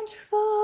much for